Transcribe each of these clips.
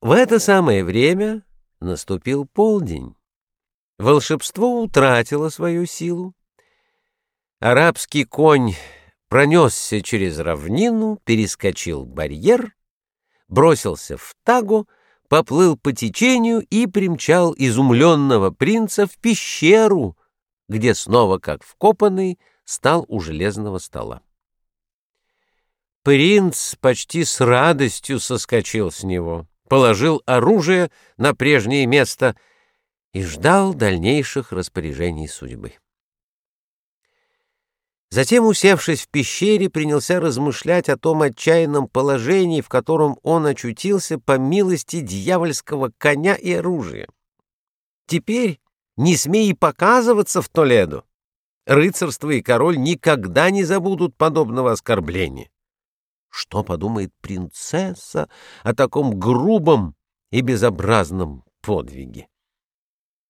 В это самое время наступил полдень. Волшебство утратило свою силу. Арабский конь пронесся через равнину, перескочил барьер, бросился в тагу, поплыл по течению и примчал изумленного принца в пещеру, где снова, как вкопанный, стал у железного стола. Принц почти с радостью соскочил с него, положил оружие на прежнее место и ждал дальнейших распоряжений судьбы. Затем, усевшись в пещере, принялся размышлять о том отчаянном положении, в котором он очутился по милости дьявольского коня и оружия. Теперь не смей показываться в Толедо. Рыцарство и король никогда не забудут подобного оскорбления. Что подумает принцесса о таком грубом и безобразном подвиге?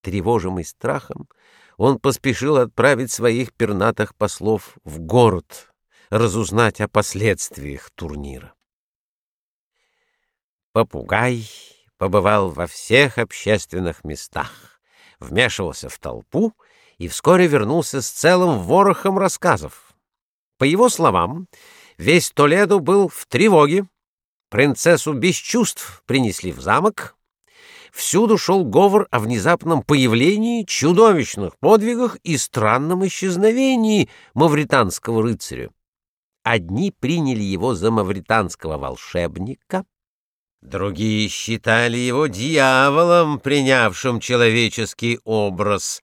Тревожимый страхом, он поспешил отправить своих пернатых послов в город, разузнать о последствиях турнира. Попугай побывал во всех общественных местах, вмешивался в толпу и вскоре вернулся с целым ворохом рассказов. По его словам, весь Толедо был в тревоге, принцессу без чувств принесли в замок, всюду шел говор о внезапном появлении, чудовищных подвигах и странном исчезновении мавританского рыцаря. Одни приняли его за мавританского волшебника, другие считали его дьяволом, принявшим человеческий образ.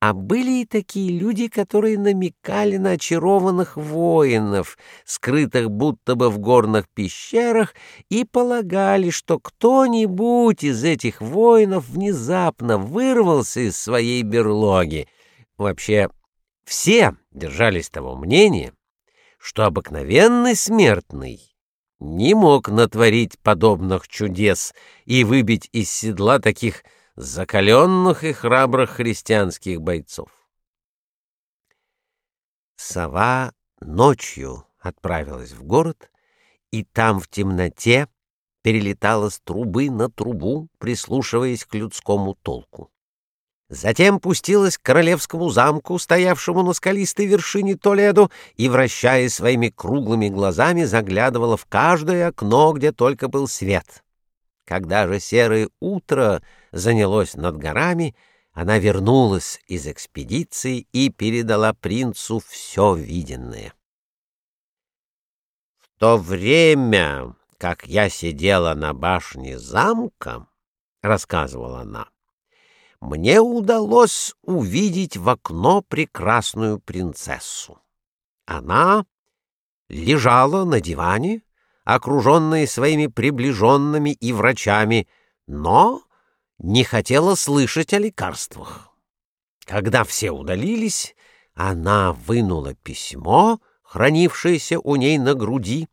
А были и такие люди, которые намекали на очарованных воинов, скрытых будто бы в горных пещерах, и полагали, что кто-нибудь из этих воинов внезапно вырвался из своей берлоги. Вообще, все держались того мнения, что обыкновенный смертный не мог натворить подобных чудес и выбить из седла таких закаленных и храбрых христианских бойцов. Сова ночью отправилась в город, и там в темноте перелетала с трубы на трубу, прислушиваясь к людскому толку. Затем пустилась к королевскому замку, стоявшему на скалистой вершине Толедо, и, вращая своими круглыми глазами, заглядывала в каждое окно, где только был свет. Когда же серое утро занялось над горами, она вернулась из экспедиции и передала принцу все виденное. В то время, как я сидела на башне замка, рассказывала она, мне удалось увидеть в окно прекрасную принцессу. Она лежала на диване, окруженная своими приближенными и врачами, но не хотела слышать о лекарствах. Когда все удалились, она вынула письмо, хранившееся у ней на груди,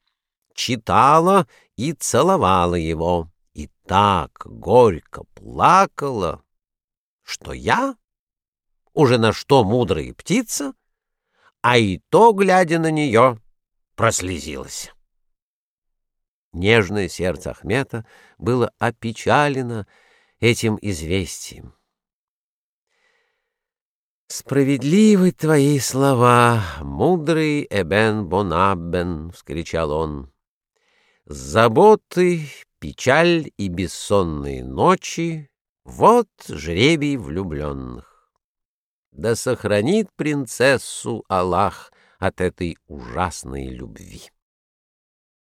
читала и целовала его, и так горько плакала, что я, уже на что мудрая птица, а и то, глядя на нее, прослезилась. Нежное сердце Ахмета было опечалено этим известием. «Справедливы твои слова, мудрый Эбен Бонаббен!» — вскричал он. «Заботы, печаль и бессонные ночи — вот жребий влюбленных. Да сохранит принцессу Аллах от этой ужасной любви!»